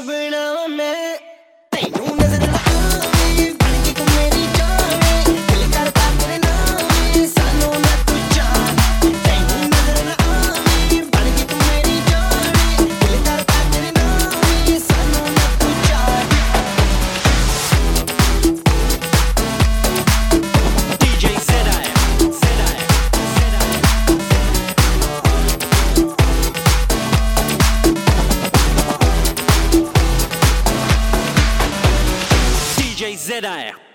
अपना में ZR.